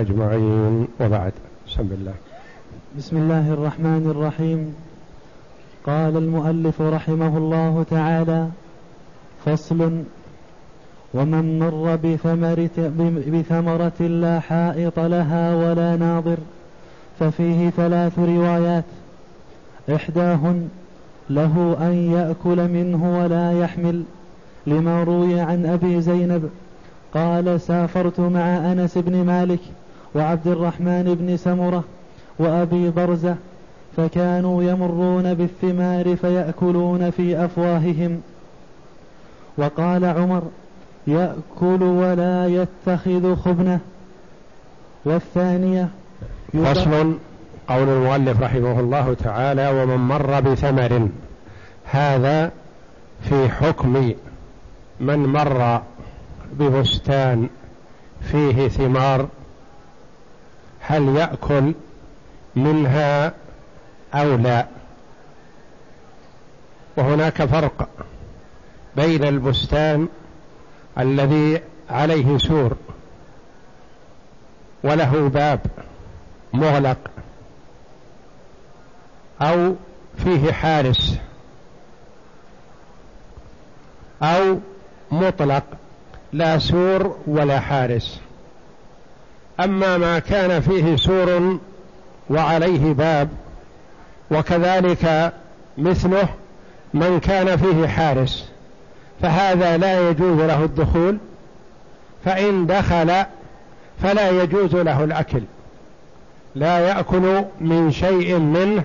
أجمعين وبعد. بسم الله. بسم الله الرحمن الرحيم. قال المؤلف رحمه الله تعالى فصل ومن مر بثمرة, بثمرة لا حائط لها ولا ناظر ففيه ثلاث روايات. إحداهن له أن يأكل منه ولا يحمل لما روي عن أبي زينب قال سافرت مع أنس بن مالك وعبد الرحمن بن سمرة وأبي برزة فكانوا يمرون بالثمار فيأكلون في أفواههم. وقال عمر يأكل ولا يتخذ خبنة. والثانية فصل قول المؤلف رحمه الله تعالى ومن مر بثمر هذا في حكم من مر ببستان فيه ثمار هل يأكل منها أو لا؟ وهناك فرق بين البستان الذي عليه سور وله باب مغلق أو فيه حارس أو مطلق لا سور ولا حارس. أما ما كان فيه سور وعليه باب وكذلك مثله من كان فيه حارس فهذا لا يجوز له الدخول فإن دخل فلا يجوز له الأكل لا يأكل من شيء منه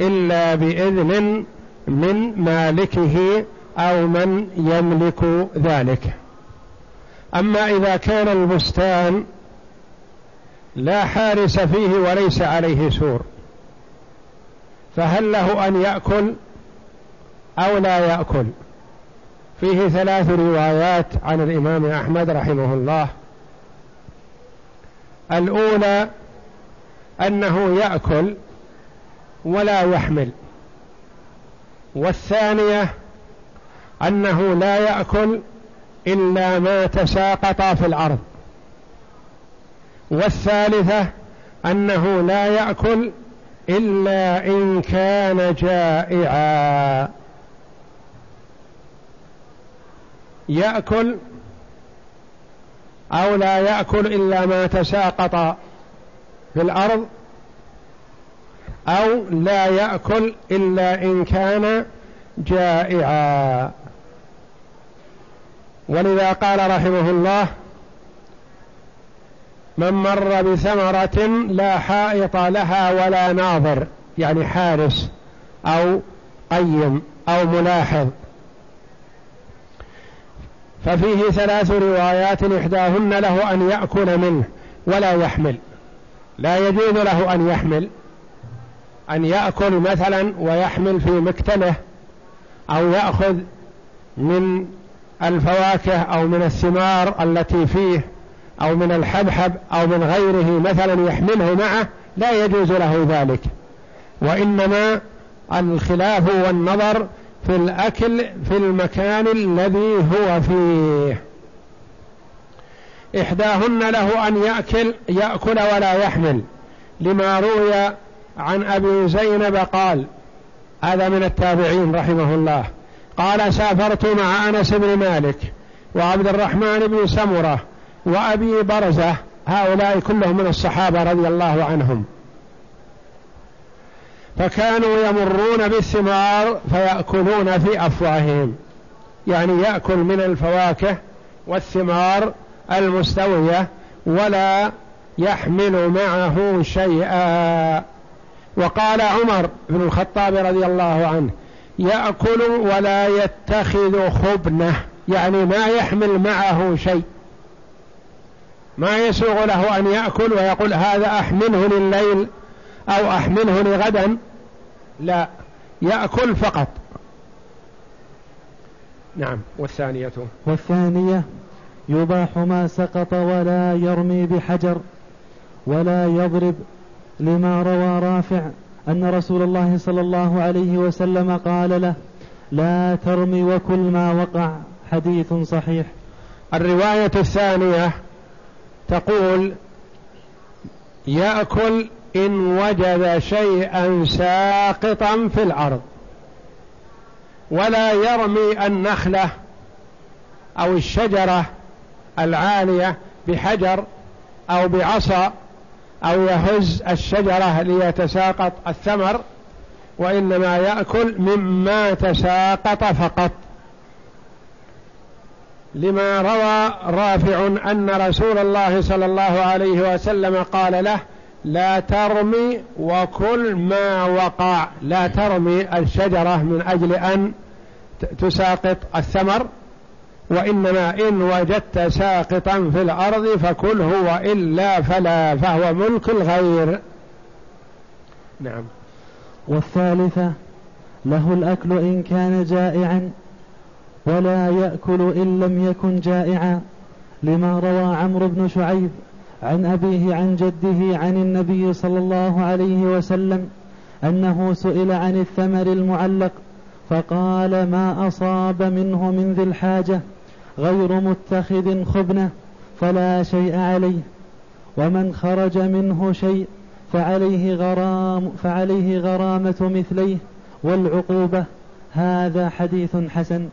إلا بإذن من مالكه أو من يملك ذلك. أما إذا كان البستان لا حارس فيه وليس عليه سور. فهل له أن يأكل أو لا يأكل؟ فيه ثلاث روايات عن الإمام أحمد رحمه الله. الأولى أنه يأكل ولا يحمل. والثانية أنه لا يأكل إلا ما تساقط في الأرض. والثالثة أنه لا يأكل إلا إن كان جائعا. يأكل أو لا يأكل إلا ما تساقط في الأرض أو لا يأكل إلا إن كان جائعا. ولذا قال رحمه الله من مر بثمرة لا حائط لها ولا ناظر يعني حارس أو قيم أو ملاحظ. ففيه ثلاث روايات إحداهن له أن يأكل منه ولا يحمل. لا يجوز له أن يحمل أن يأكل مثلا ويحمل في مكتله أو يأخذ من الفواكه أو من الثمار التي فيه. أو من الحبحب أو من غيره مثلا يحمله معه لا يجوز له ذلك. وإنما الخلاف والنظر في الأكل في المكان الذي هو فيه. إحداهن له أن يأكل يأكل ولا يحمل. لما روي عن أبي زينب قال هذا من التابعين رحمه الله قال سافرت مع أنس بن مالك وعبد الرحمن بن سمرة وأبي برزة هؤلاء كلهم من الصحابة رضي الله عنهم. فكانوا يمرون بالثمار فيأكلون في أفواههم. يعني يأكل من الفواكه والثمار المستوية ولا يحمل معه شيئا. وقال عمر بن الخطاب رضي الله عنه يأكل ولا يتخذ خبنة يعني ما يحمل معه شيء. ما يسوغ له أن يأكل ويقول هذا أحمله لليل أو أحمله لغدا. لا يأكل فقط. نعم والثانية. والثانية يباح ما سقط ولا يرمي بحجر ولا يضرب لما روى رافع أن رسول الله صلى الله عليه وسلم قال له لا ترمي وكل ما وقع. حديث صحيح. الرواية الثانية تقول يأكل إن وجد شيئا ساقطا في الأرض ولا يرمي النخلة أو الشجرة العالية بحجر أو بعصا أو يهز الشجرة ليتساقط الثمر وإنما يأكل مما تساقط فقط. لما روى رافع أن رسول الله صلى الله عليه وسلم قال له لا ترمي وكل ما وقع لا ترمي الشجرة من أجل أن تساقط الثمر وإنما إن وجدت ساقطا في الأرض فكله وإلا فلا فهو ملك الغير. نعم. والثالثة له الأكل إن كان جائعا ولا يأكل إن لم يكن جائعا لما روى عمرو بن شعيب عن أبيه عن جده عن النبي صلى الله عليه وسلم أنه سئل عن الثمر المعلق فقال ما أصاب منه من ذي الحاجة غير متخذ خبنة فلا شيء عليه ومن خرج منه شيء فعليه غرام فعليه غرامة مثليه والعقوبة هذا حديث حسن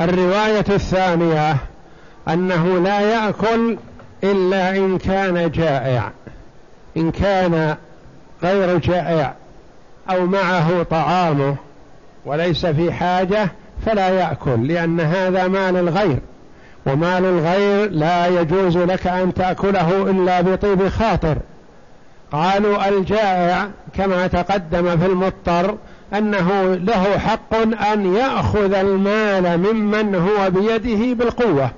الرواية الثانية أنه لا يأكل إلا إن كان جائع إن كان غير جائع أو معه طعامه وليس في حاجة فلا يأكل لأن هذا مال الغير ومال الغير لا يجوز لك أن تأكله إلا بطيب خاطر. قالوا الجائع كما تقدم في المضطر أنه له حق أن يأخذ المال ممن هو بيده بالقوة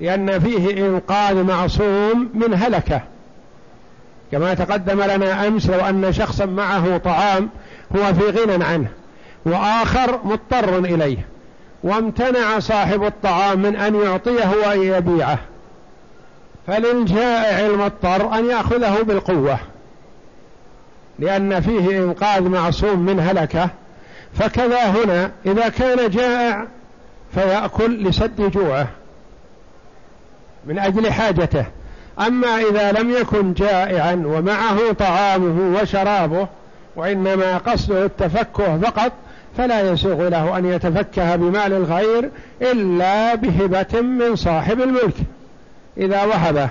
لأن فيه إنقاذ معصوم من هلكة. كما تقدم لنا أمس لو أن شخصا معه طعام هو في غنى عنه وآخر مضطر إليه وامتنع صاحب الطعام من أن يعطيه وأن يبيعه. فللجائع المضطر أن يأخذه بالقوة. لأن فيه إنقاذ معصوم من هلكة فكذا هنا إذا كان جائع فيأكل لسد جوعه من أجل حاجته. أما إذا لم يكن جائعا ومعه طعامه وشرابه وإنما قصده التفكه فقط فلا يسوغ له أن يتفكه بمال الغير إلا بهبة من صاحب الملك. إذا وهبه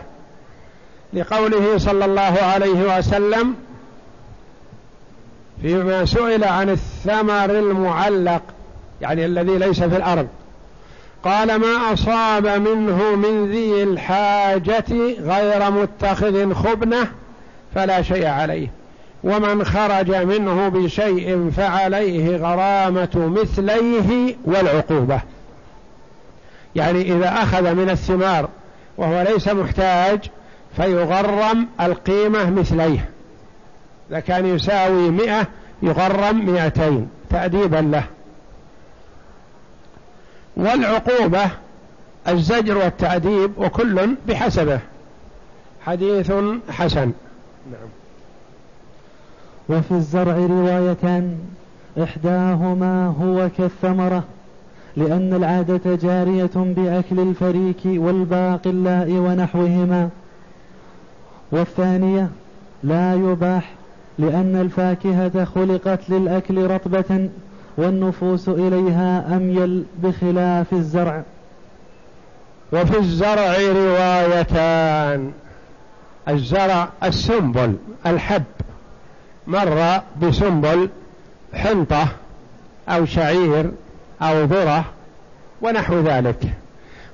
لقوله صلى الله عليه وسلم فيما سئل عن الثمر المعلق يعني الذي ليس في الأرض. قال ما أصاب منه من ذي الحاجة غير متخذ خبنة فلا شيء عليه ومن خرج منه بشيء فعليه غرامة مثليه والعقوبة. يعني إذا أخذ من الثمار وهو ليس محتاج فيغرم القيمة مثليه. إذا كان يساوي مئة يغرم مئتين تأديبا له. والعقوبة الزجر والتأديب وكل بحسبه. حديث حسن. نعم. وفي الزرع روايتان إحداهما هو كالثمرة لأن العادة جارية بأكل الفريك والباقلاء ونحوهما. والثانية لا يباح لأن الفاكهة خلقت للأكل رطبة والنفوس إليها أميل بخلاف الزرع. وفي الزرع روايتان. الزرع السنبل الحب. مر بسنبل حنطة أو شعير أو ذرة ونحو ذلك.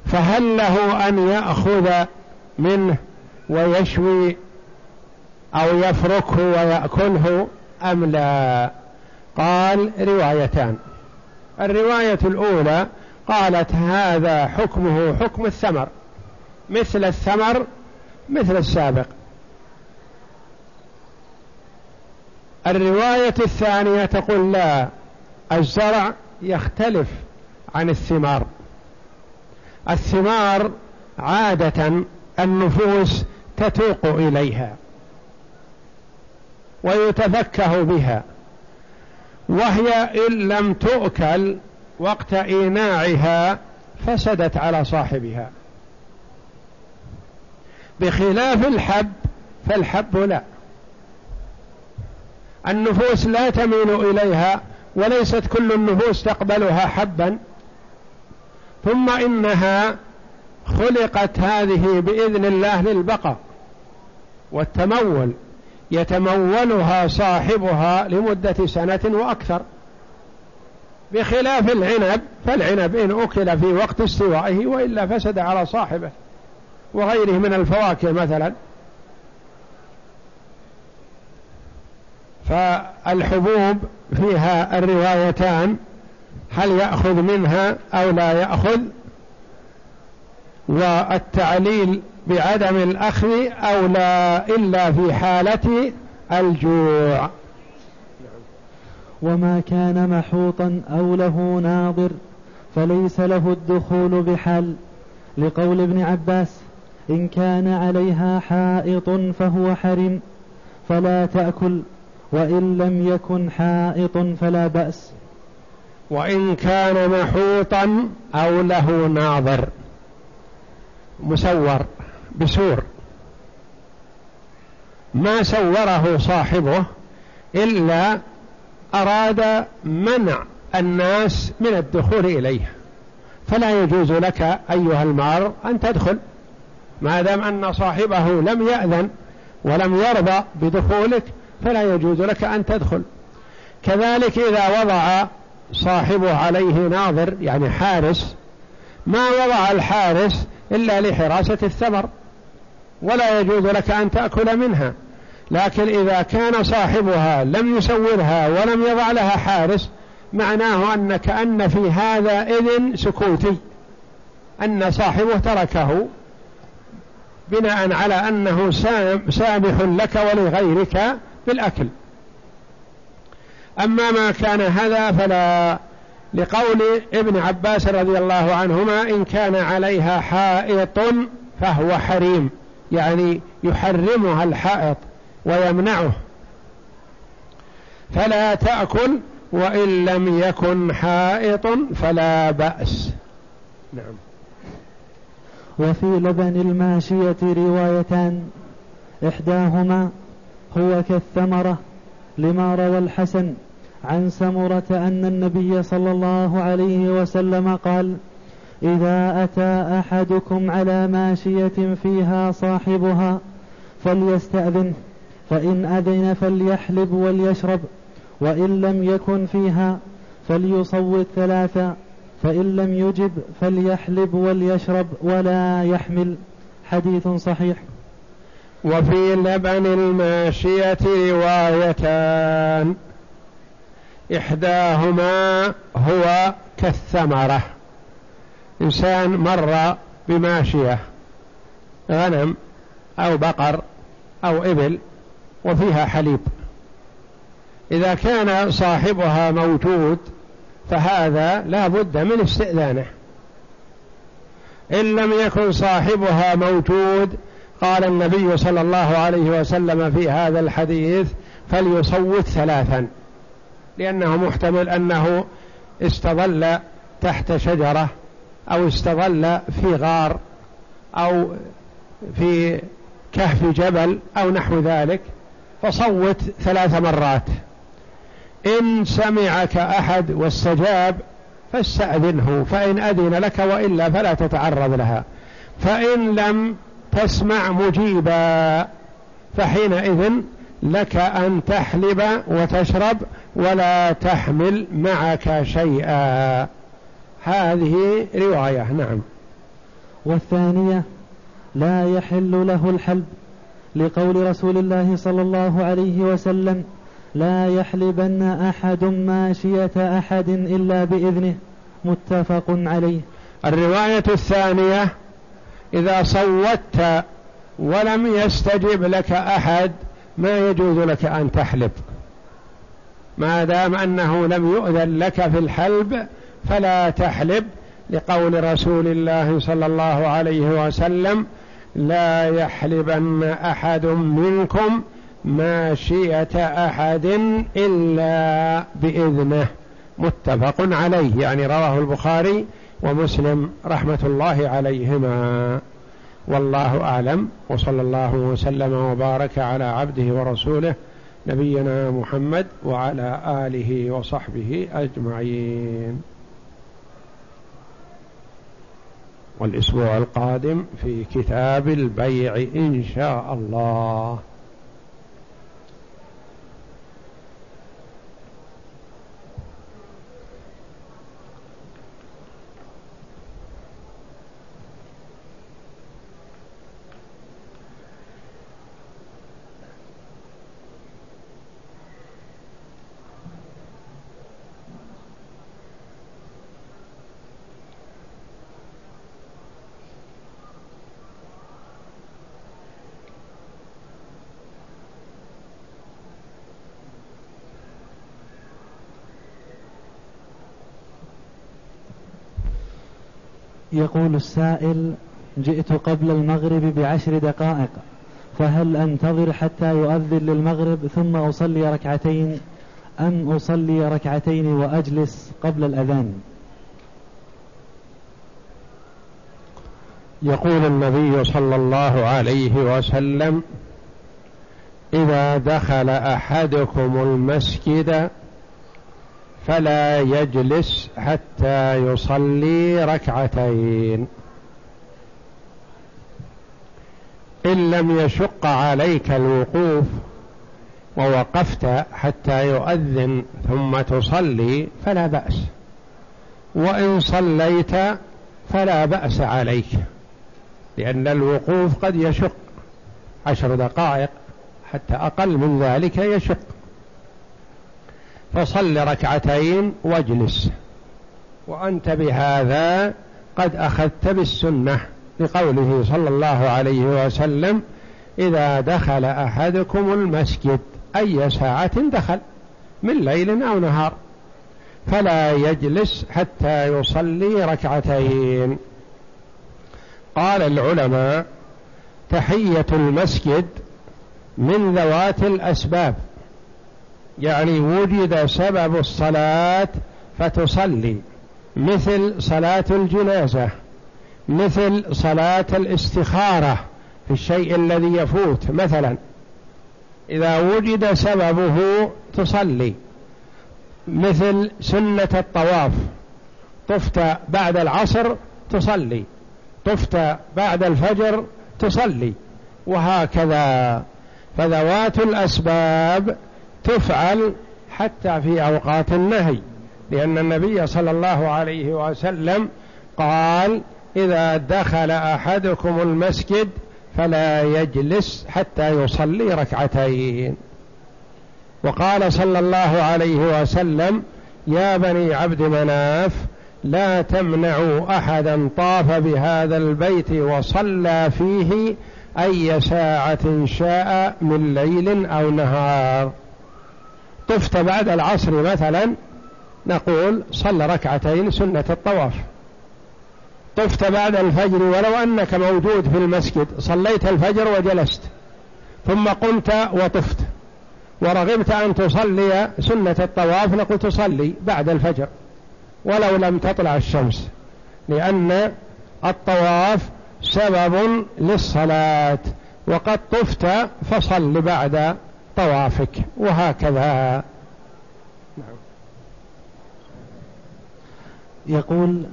فهل له أن يأخذ منه ويشوي أو يفركه ويأكله أم لا؟ قال روايتان. الرواية الأولى قالت هذا حكمه حكم الثمر مثل الثمر مثل السابق. الرواية الثانية تقول لا الزرع يختلف عن الثمار. الثمار عادة النفوس تتوق إليها. ويتفكه بها. وهي إن لم تؤكل وقت إيناعها فسدت على صاحبها. بخلاف الحب فالحب لا. النفوس لا تميل إليها وليست كل النفوس تقبلها حبا. ثم إنها خلقت هذه بإذن الله للبقاء والتمول. يتمولها صاحبها لمدة سنة وأكثر. بخلاف العنب فالعنب إن أكل في وقت استوائه وإلا فسد على صاحبه وغيره من الفواكه مثلا. فالحبوب فيها الروايتان هل يأخذ منها أو لا يأخذ؟ والتعليل بعدم الأخذ أو لا إلا في حالة الجوع. وما كان محوطا أو له ناظر فليس له الدخول بحال لقول ابن عباس إن كان عليها حائط فهو حرم فلا تأكل وإن لم يكن حائط فلا بأس. وإن كان محوطا أو له ناظر. مسور. بسور. ما سوره صاحبه إلا أراد منع الناس من الدخول إليه. فلا يجوز لك أيها المار أن تدخل ما دام أن صاحبه لم يأذن ولم يرضى بدخولك فلا يجوز لك أن تدخل. كذلك إذا وضع صاحبه عليه ناظر يعني حارس ما وضع الحارس إلا لحراسة الثمر. ولا يجوز لك أن تأكل منها. لكن إذا كان صاحبها لم يسورها ولم يضع لها حارس معناه أن كأن في هذا إذن سكوتي. أن صاحبه تركه بناء على أنه سامح لك ولغيرك بالأكل. أما ما كان هذا فلا. لقول ابن عباس رضي الله عنهما إن كان عليها حائط فهو حريم. يعني يحرمها الحائط ويمنعه. فلا تأكل وإن لم يكن حائط فلا بأس. نعم. وفي لبن الماشية روايتان إحداهما هو كالثمرة لما روى الحسن عن سمرة أن النبي صلى الله عليه وسلم قال إذا أتى أحدكم على ماشية فيها صاحبها فليستأذن فإن أذن فليحلب وليشرب وإن لم يكن فيها فليصوت ثلاثا فإن لم يجب فليحلب وليشرب ولا يحمل. حديث صحيح. وفي لبن الماشية روايتان إحداهما هو كالثمرة. إنسان مر بماشية غنم أو بقر أو إبل وفيها حليب. إذا كان صاحبها موجود فهذا لا بد من استئذانه. إن لم يكن صاحبها موجود قال النبي صلى الله عليه وسلم في هذا الحديث فليصوت ثلاثا لأنه محتمل أنه استظل تحت شجرة أو استظل في غار أو في كهف جبل أو نحو ذلك فصوت ثلاث مرات. إن سمعك أحد واستجاب فاستأذنه فإن أذن لك وإلا فلا تتعرض لها. فإن لم تسمع مجيبا فحينئذ لك أن تحلب وتشرب ولا تحمل معك شيئا. هذه رواية نعم. والثانية لا يحل له الحلب لقول رسول الله صلى الله عليه وسلم لا يحلبن أحد ماشية أحد إلا بإذنه متفق عليه. الرواية الثانية إذا صوتت ولم يستجب لك أحد ما يجوز لك أن تحلب؟ ما دام أنه لم يؤذن لك في الحلب فلا تحلب لقول رسول الله صلى الله عليه وسلم لا يحلبن أحد منكم ماشية أحد إلا بإذنه. متفق عليه يعني رواه البخاري ومسلم رحمة الله عليهما. والله أعلم وصلى الله وسلم وبارك على عبده ورسوله نبينا محمد وعلى آله وصحبه أجمعين. والأسبوع القادم في كتاب البيع إن شاء الله. يقول السائل جئت قبل المغرب بعشر دقائق فهل أنتظر حتى يؤذن للمغرب ثم أصلي ركعتين؟ أم أصلي ركعتين وأجلس قبل الأذان. يقول النبي صلى الله عليه وسلم إذا دخل أحدكم المسجد فلا يجلس حتى يصلي ركعتين. إن لم يشق عليك الوقوف ووقفت حتى يؤذن ثم تصلي فلا بأس. وإن صليت فلا بأس عليك لأن الوقوف قد يشق عشر دقائق حتى أقل من ذلك يشق. فصل ركعتين واجلس. وأنت بهذا قد أخذت بالسنة لقوله صلى الله عليه وسلم إذا دخل أحدكم المسجد أي ساعة دخل من ليل أو نهار فلا يجلس حتى يصلي ركعتين. قال العلماء تحية المسجد من ذوات الأسباب. يعني وجد سبب الصلاة فتصلي مثل صلاة الجنازة مثل صلاة الاستخارة في الشيء الذي يفوت مثلا. إذا وجد سببه تصلي مثل سنة الطواف طفت بعد العصر تصلي طفت بعد الفجر تصلي وهكذا. فذوات الأسباب تفعل حتى في أوقات النهي لأن النبي صلى الله عليه وسلم قال إذا دخل أحدكم المسجد فلا يجلس حتى يصلي ركعتين. وقال صلى الله عليه وسلم يا بني عبد مناف لا تمنعوا أحدا طاف بهذا البيت وصلى فيه أي ساعة شاء من ليل أو نهار. طفت بعد العصر مثلا نقول صلى ركعتين سنة الطواف. طفت بعد الفجر ولو أنك موجود في المسجد صليت الفجر وجلست ثم قمت وطفت ورغبت أن تصلي سنة الطواف نقول تصلي بعد الفجر ولو لم تطلع الشمس لأن الطواف سبب للصلاة وقد طفت فصل بعد طوافك وهكذا. يقول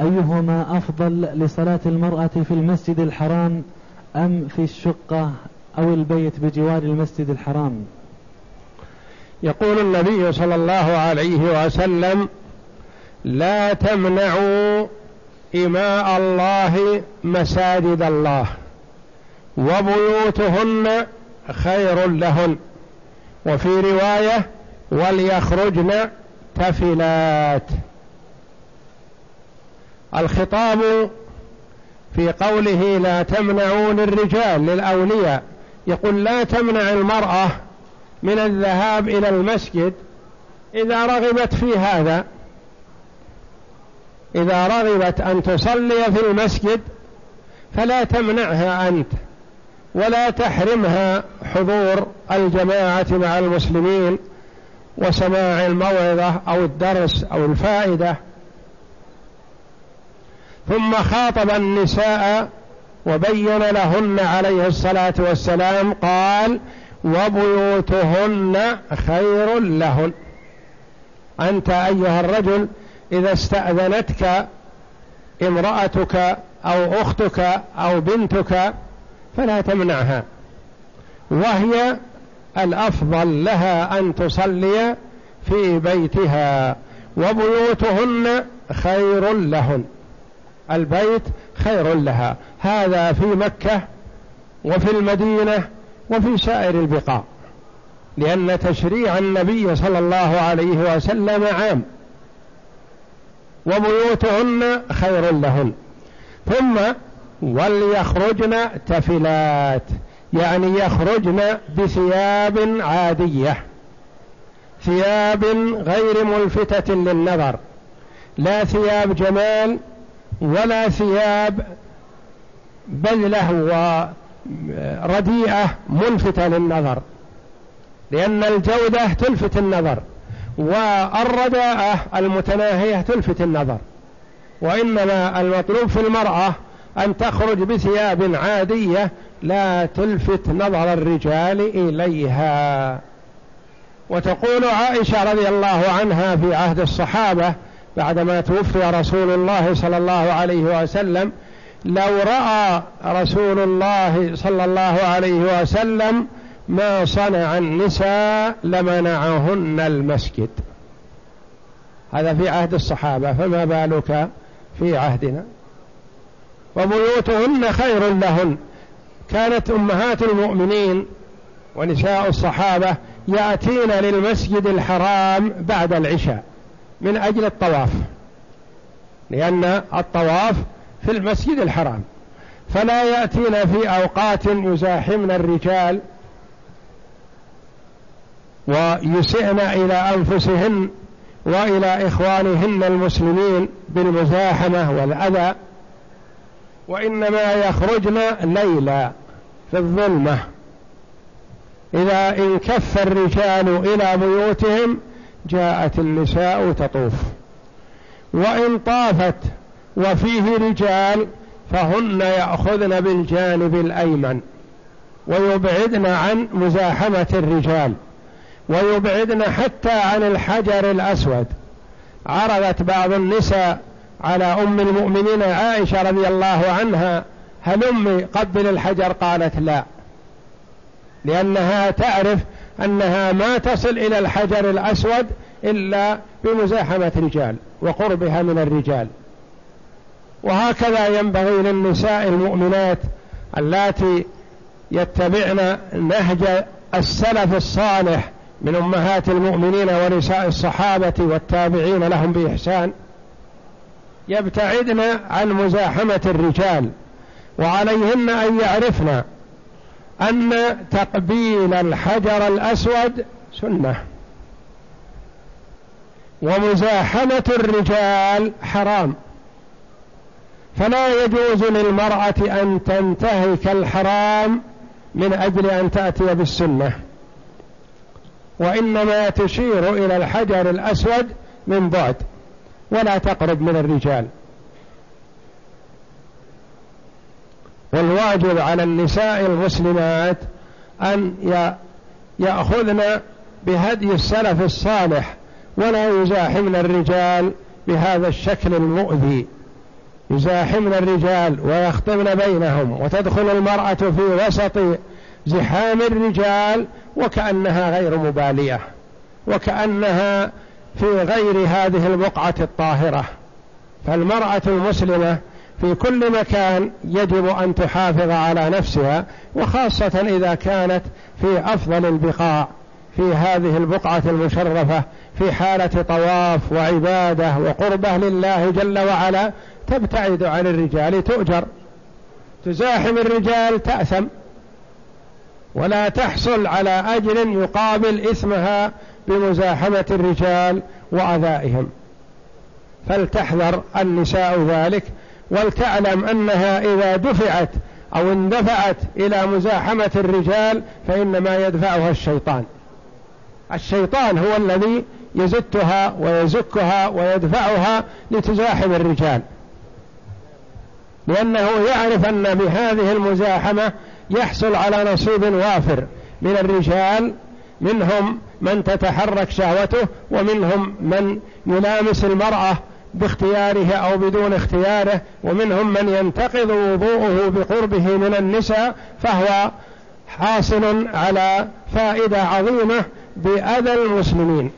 أيهما أفضل لصلاة المرأة في المسجد الحرام أم في الشقة أو البيت بجوار المسجد الحرام يقول النبي صلى الله عليه وسلم لا تمنعوا إماء الله مساجد الله وبيوتهن خير لهن وفي رواية وليخرجن تفلات الخطاب في قوله لا تمنعوا للرجال للأولياء يقول لا تمنع المرأة من الذهاب إلى المسجد إذا رغبت في هذا. إذا رغبت أن تصلي في المسجد فلا تمنعها أنت ولا تحرمها. حضور الجماعة مع المسلمين وسماع الموعظة أو الدرس أو الفائدة. ثم خاطب النساء وبين لهن عليه الصلاة والسلام قال وبيوتهن خير لهن. أنت أيها الرجل إذا استأذنتك امرأتك أو أختك أو بنتك فلا تمنعها. وهي الأفضل لها أن تصلي في بيتها وبيوتهن خير لهن. البيت خير لها. هذا في مكة وفي المدينة وفي سائر البقاع. لأن تشريع النبي صلى الله عليه وسلم عام. وبيوتهن خير لهن. ثم وليخرجن تفلات. يعني يخرجن بثياب عادية ثياب غير ملفتة للنظر لا ثياب جمال ولا ثياب بذلة ورديئة ملفتة للنظر لأن الجودة تلفت النظر والرداءة المتناهية تلفت النظر وإنما المطلوب في المرأة أن تخرج بثياب عادية لا تلفت نظر الرجال إليها. وتقول عائشة رضي الله عنها في عهد الصحابة بعدما توفي رسول الله صلى الله عليه وسلم لو رأى رسول الله صلى الله عليه وسلم ما صنع النساء لمنعهن المسجد. هذا في عهد الصحابة فما بالك في عهدنا؟ وبيوتهن خير لهن. كانت أمهات المؤمنين ونساء الصحابة يأتين للمسجد الحرام بعد العشاء من أجل الطواف لأن الطواف في المسجد الحرام. فلا يأتين في أوقات يزاحمن الرجال ويسئن إلى أنفسهن وإلى إخوانهن المسلمين بالمزاحمة والأذى وإنما يخرجن ليلا. في الظلمة. إذا انكف الرجال إلى بيوتهم جاءت النساء تطوف. وإن طافت وفيه رجال فهن يأخذن بالجانب الأيمن. ويبعدن عن مزاحمة الرجال. ويبعدن حتى عن الحجر الأسود. عرضت بعض النساء على أم المؤمنين عائشة رضي الله عنها هل أمي قبل الحجر قالت لا؟ لأنها تعرف أنها ما تصل إلى الحجر الأسود إلا بمزاحمة رجال وقربها من الرجال. وهكذا ينبغي للنساء المؤمنات اللاتي يتبعن نهج السلف الصالح من أمهات المؤمنين ونساء الصحابة والتابعين لهم بإحسان يبتعدن عن مزاحمة الرجال. وعليهن أن يعرفن أن تقبيل الحجر الأسود سنة. ومزاحمة الرجال حرام. فلا يجوز للمرأة أن تنتهك الحرام من أجل أن تأتي بالسنة. وإنما تشير إلى الحجر الأسود من بعد. ولا تقرب من الرجال. والواجب على النساء المسلمات أن يأخذن بهدي السلف الصالح ولا يزاحمن الرجال بهذا الشكل المؤذي. يزاحمن الرجال ويخطبن بينهم وتدخل المرأة في وسط زحام الرجال وكأنها غير مبالية وكأنها في غير هذه البقعة الطاهرة. فالمرأة المسلمة في كل مكان يجب أن تحافظ على نفسها وخاصة إذا كانت في أفضل البقاع في هذه البقعة المشرفة في حالة طواف وعبادة وقربة لله جل وعلا تبتعد عن الرجال تؤجر. تزاحم الرجال تأثم. ولا تحصل على أجر يقابل إثمها بمزاحمة الرجال وأذائهم فلتحذر النساء ذلك ولتعلم أنها إذا دفعت أو اندفعت إلى مزاحمة الرجال فإنما يدفعها الشيطان. الشيطان هو الذي يزتها ويزكها ويدفعها لتزاحم الرجال. لأنه يعرف أن بهذه المزاحمة يحصل على نصيب وافر من الرجال منهم من تتحرك شهوته ومنهم من يلامس المرأة باختياره أو بدون اختياره ومنهم من ينتقض وضوءه بقربه من النساء فهو حاصل على فائدة عظيمة بأذى المسلمين.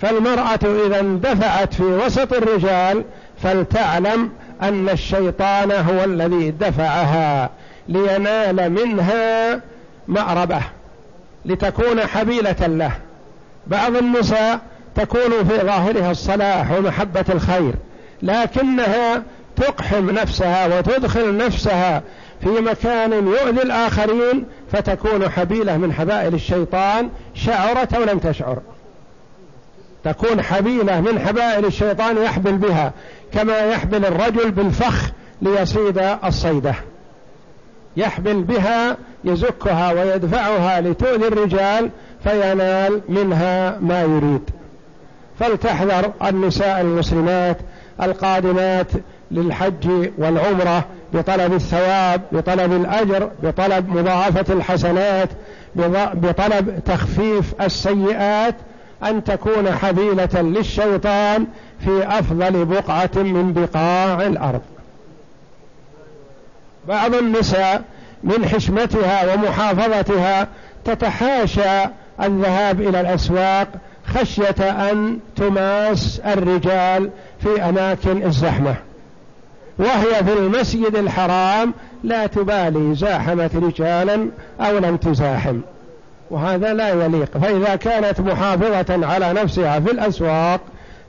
فالمرأة إذا اندفعت في وسط الرجال فلتعلم أن الشيطان هو الذي دفعها لينال منها مأربة لتكون حبيلة له. بعض النساء تكون في ظاهرها الصلاح ومحبة الخير لكنها تقحم نفسها وتدخل نفسها في مكان يؤذي الآخرين فتكون حبيلة من حبائل الشيطان شعرت أو لم تشعر. تكون حبيلة من حبائل الشيطان يحبل بها كما يحبل الرجل بالفخ ليصيد الصيدة. يحبل بها يزكها ويدفعها لتؤذي الرجال فينال منها ما يريد. فلتحذر النساء المسلمات القادمات للحج والعمرة بطلب الثواب بطلب الأجر بطلب مضاعفة الحسنات بطلب تخفيف السيئات أن تكون حبيلة للشيطان في أفضل بقعة من بقاع الأرض. بعض النساء من حشمتها ومحافظتها تتحاشى الذهاب إلى الأسواق خشية أن تماس الرجال في أماكن الزحمة. وهي في المسجد الحرام لا تبالي زاحمت رجالا أو لم تزاحم. وهذا لا يليق. فإذا كانت محافظة على نفسها في الأسواق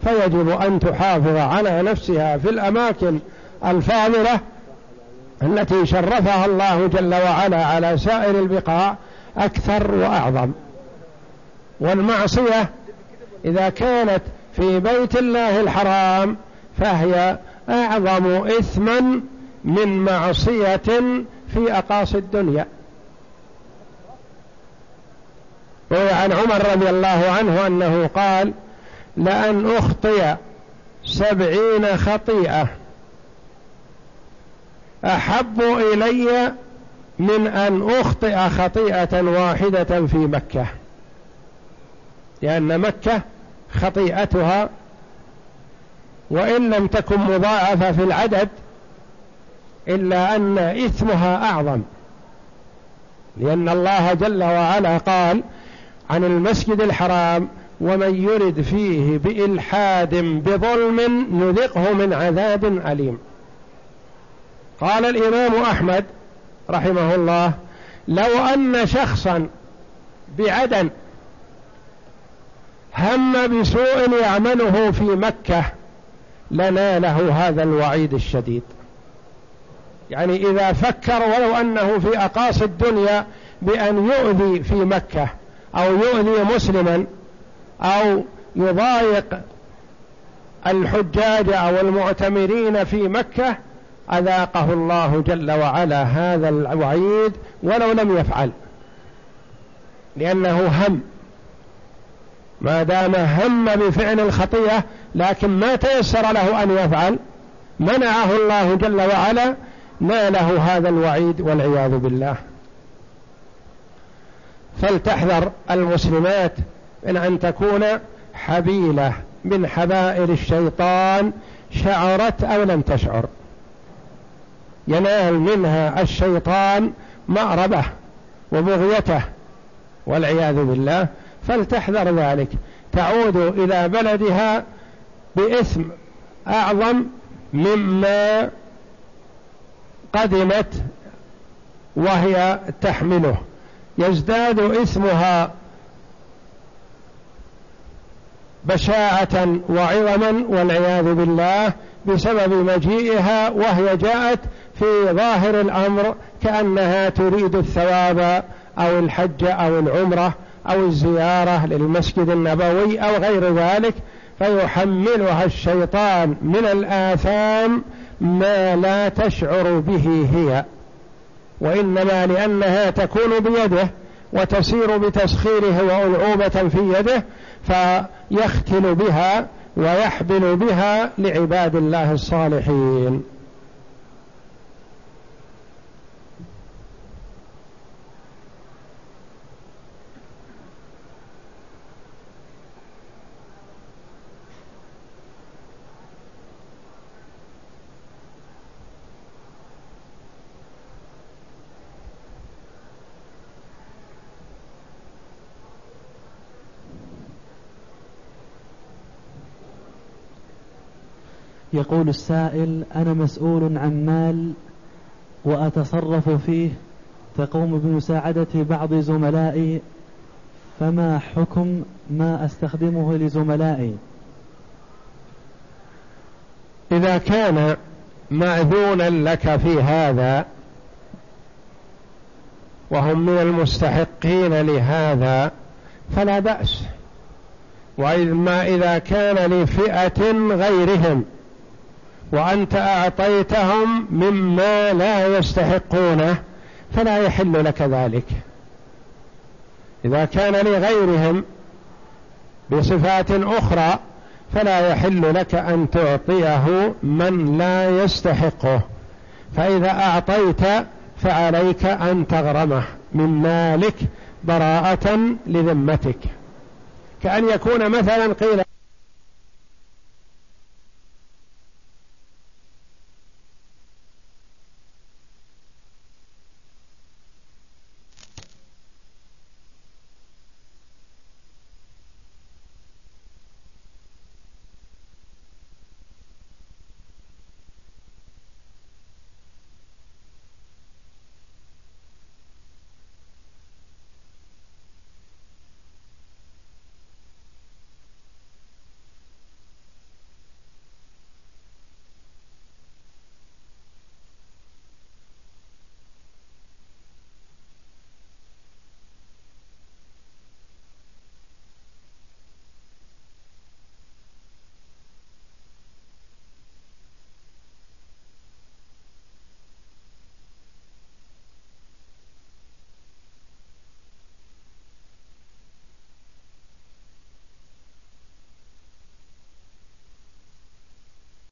فيجب أن تحافظ على نفسها في الأماكن الفاضلة التي شرفها الله جل وعلا على سائر البقاع أكثر وأعظم. والمعصية إذا كانت في بيت الله الحرام فهي أعظم إثما من معصية في أقاصي الدنيا. روي عن عمر رضي الله عنه أنه قال لأن أخطئ سبعين خطيئة أحب إلي من أن أخطئ خطيئة واحدة في مكة لأن مكة خطيئتها وإن لم تكن مضاعفة في العدد إلا أن إثمها أعظم. لأن الله جل وعلا قال عن المسجد الحرام ومن يرد فيه بإلحاد بظلم نذقه من عذاب أليم. قال الإمام أحمد رحمه الله لو أن شخصا بعدن هم بسوء يعمله في مكة لناله هذا الوعيد الشديد. يعني إذا فكر ولو أنه في أقاصي الدنيا بأن يؤذي في مكة أو يؤذي مسلما أو يضايق الحجاج أو المعتمرين في مكة أذاقه الله جل وعلا هذا الوعيد ولو لم يفعل لأنه هم ما دام هم بفعل الخطيئة لكن ما تيسر له أن يفعل منعه الله جل وعلا ناله هذا الوعيد والعياذ بالله. فلتحذر المسلمات من أن تكون حبيلة من حبائل الشيطان شعرت أو لم تشعر. ينال منها الشيطان مأربة وبغيته والعياذ بالله. فلتحذر ذلك. تعود إلى بلدها بإثم أعظم مما قدمت وهي تحمله. يزداد إثمها بشاعة وعظما والعياذ بالله بسبب مجيئها وهي جاءت في ظاهر الأمر كأنها تريد الثواب أو الحج أو العمرة أو الزيارة للمسجد النبوي أو غير ذلك فيحملها الشيطان من الآثام ما لا تشعر به هي. وإنما لأنها تكون بيده وتسير بتسخيره وألعوبة في يده فيختل بها ويحبل بها لعباد الله الصالحين. يقول السائل أنا مسؤول عن مال وأتصرف فيه تقوم بمساعدة بعض زملائي فما حكم ما أستخدمه لزملائي؟ إذا كان مأذونا لك في هذا وهم من المستحقين لهذا فلا بأس. وإما إذا كان لفئة غيرهم وأنت أعطيتهم مما لا يستحقونه فلا يحل لك ذلك. إذا كان لغيرهم بصفات أخرى فلا يحل لك أن تعطيه من لا يستحقه. فإذا أعطيت فعليك أن تغرمه من مالك براءة لذمتك. كأن يكون مثلا قيل